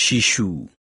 शिशु